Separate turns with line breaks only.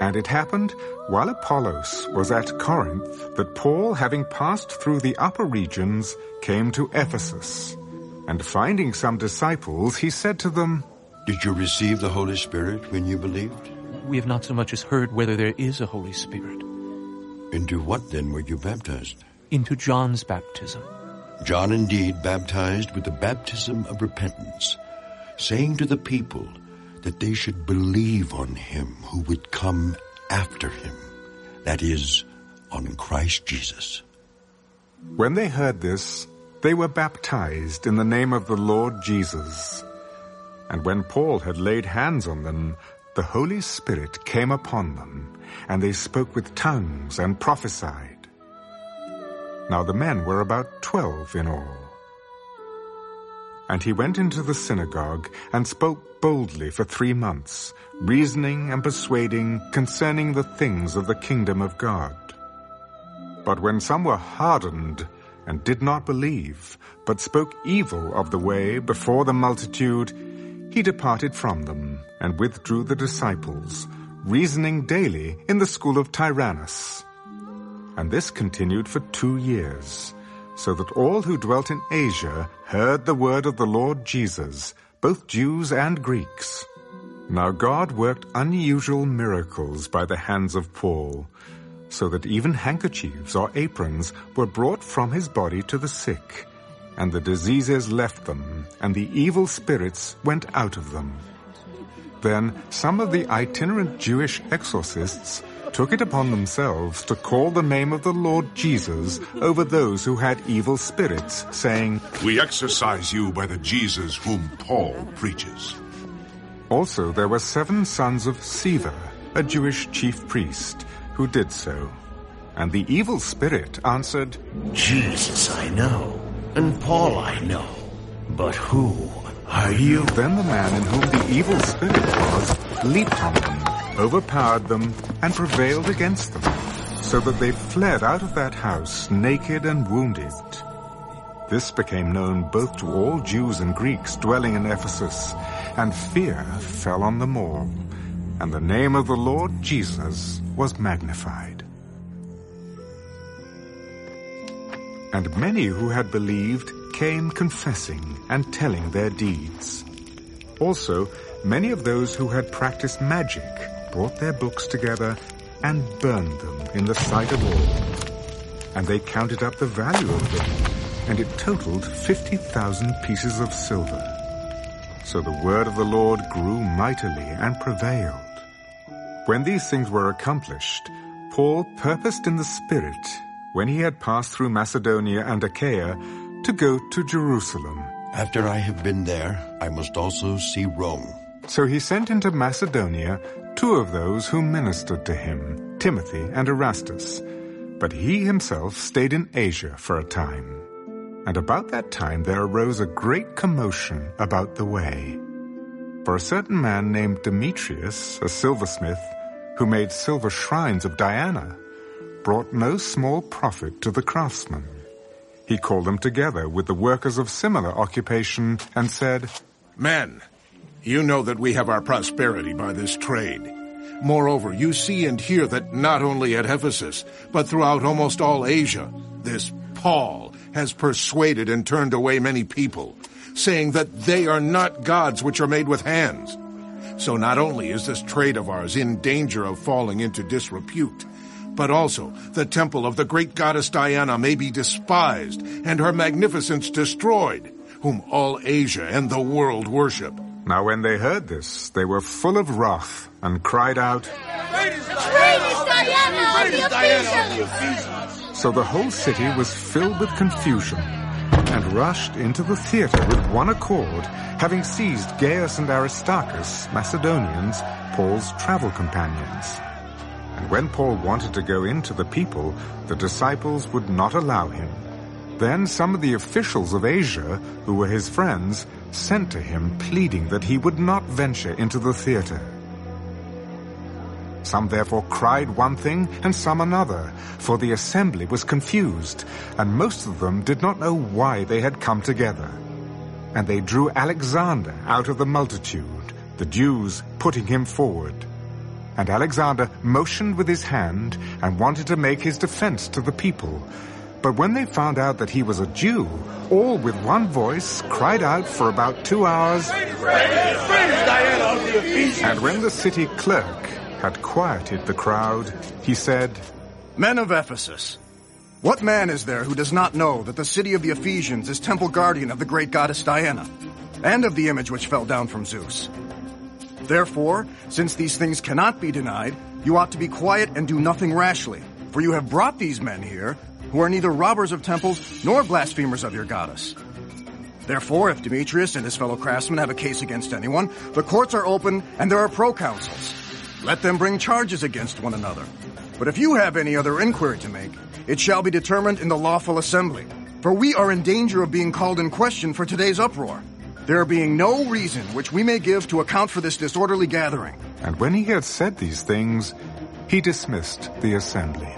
And it happened, while Apollos was at Corinth, that Paul, having passed through the upper regions, came to Ephesus. And finding some disciples, he said to them,
Did you receive the Holy Spirit when you believed?
We have not so much as heard whether there is a Holy Spirit.
Into what then were you baptized?
Into John's baptism.
John indeed baptized with the baptism of repentance, saying to the people that they should believe on him who would come after him, that is, on Christ Jesus.
When they heard this, they were baptized in the name of the Lord Jesus. And when Paul had laid hands on them, the Holy Spirit came upon them, and they spoke with tongues and prophesied. Now the men were about twelve in all. And he went into the synagogue and spoke boldly for three months, reasoning and persuading concerning the things of the kingdom of God. But when some were hardened and did not believe, but spoke evil of the way before the multitude, he departed from them and withdrew the disciples, reasoning daily in the school of Tyrannus. And this continued for two years, so that all who dwelt in Asia heard the word of the Lord Jesus, both Jews and Greeks. Now God worked unusual miracles by the hands of Paul, so that even handkerchiefs or aprons were brought from his body to the sick, and the diseases left them, and the evil spirits went out of them. Then some of the itinerant Jewish exorcists took it upon themselves to call the name of the Lord Jesus over those who had evil spirits, saying,
We exorcise you by the Jesus whom Paul preaches.
Also there were seven sons of Sceva, a Jewish chief priest, who did so. And the evil spirit answered,
Jesus I know, and Paul I know, but who are you?
Then the man in whom the evil spirit was leaped on them, overpowered them, and prevailed against them, so that they fled out of that house naked and wounded. This became known both to all Jews and Greeks dwelling in Ephesus, and fear fell on them all, and the name of the Lord Jesus was magnified. And many who had believed came confessing and telling their deeds. Also, many of those who had practiced magic brought their books together and burned them in the sight of all. And they counted up the value of them, and it totaled 50,000 pieces of silver. So the word of the Lord grew mightily and prevailed. When these things were accomplished, Paul purposed in the Spirit, when he had passed through Macedonia and Achaia, to go to Jerusalem.
After I have been there, I must also see Rome.
So he sent into Macedonia two of those who ministered to him, Timothy and Erastus. But he himself stayed in Asia for a time. And about that time there arose a great commotion about the way. For a certain man named Demetrius, a silversmith, who made silver shrines of Diana, brought no small profit to the craftsmen. He called them together with the workers of similar occupation and said,
Men, you know that we have our prosperity by this trade. Moreover, you see and hear that not only at Ephesus, but throughout almost all Asia, this Paul has persuaded and turned away many people, saying that they are not gods which are made with hands. So not only is this trade of ours in danger of falling into disrepute, but also the temple of the great goddess Diana may be despised and her magnificence destroyed, whom all Asia and the world worship.
Now when they heard this, they were full of wrath and cried out! So the whole city was filled with confusion and rushed into the theater with one accord, having seized Gaius and Aristarchus, Macedonians, Paul's travel companions. And when Paul wanted to go into the people, the disciples would not allow him. Then some of the officials of Asia, who were his friends, sent to him pleading that he would not venture into the theater. Some therefore cried one thing and some another, for the assembly was confused, and most of them did not know why they had come together. And they drew Alexander out of the multitude, the Jews putting him forward. And Alexander motioned with his hand and wanted to make his defense to the people. But when they found out that he was a Jew, all with one voice cried out for about two hours. And when the city clerk had quieted the crowd, he said,
Men of Ephesus, what man is there who does not know that the city of the Ephesians is temple guardian of the great goddess Diana, and of the image which fell down from Zeus? Therefore, since these things cannot be denied, you ought to be quiet and do nothing rashly, for you have brought these men here, who are neither robbers of temples nor blasphemers of your goddess. Therefore, if Demetrius and his fellow craftsmen have a case against anyone, the courts are open and there are proconsuls. Let them bring charges against one another. But if you have any other inquiry to make, it shall be determined in the lawful assembly. For we are in danger of being called in question for today's uproar there being no reason which we may give to account for this disorderly gathering.
And when he had said these things, he dismissed the assembly.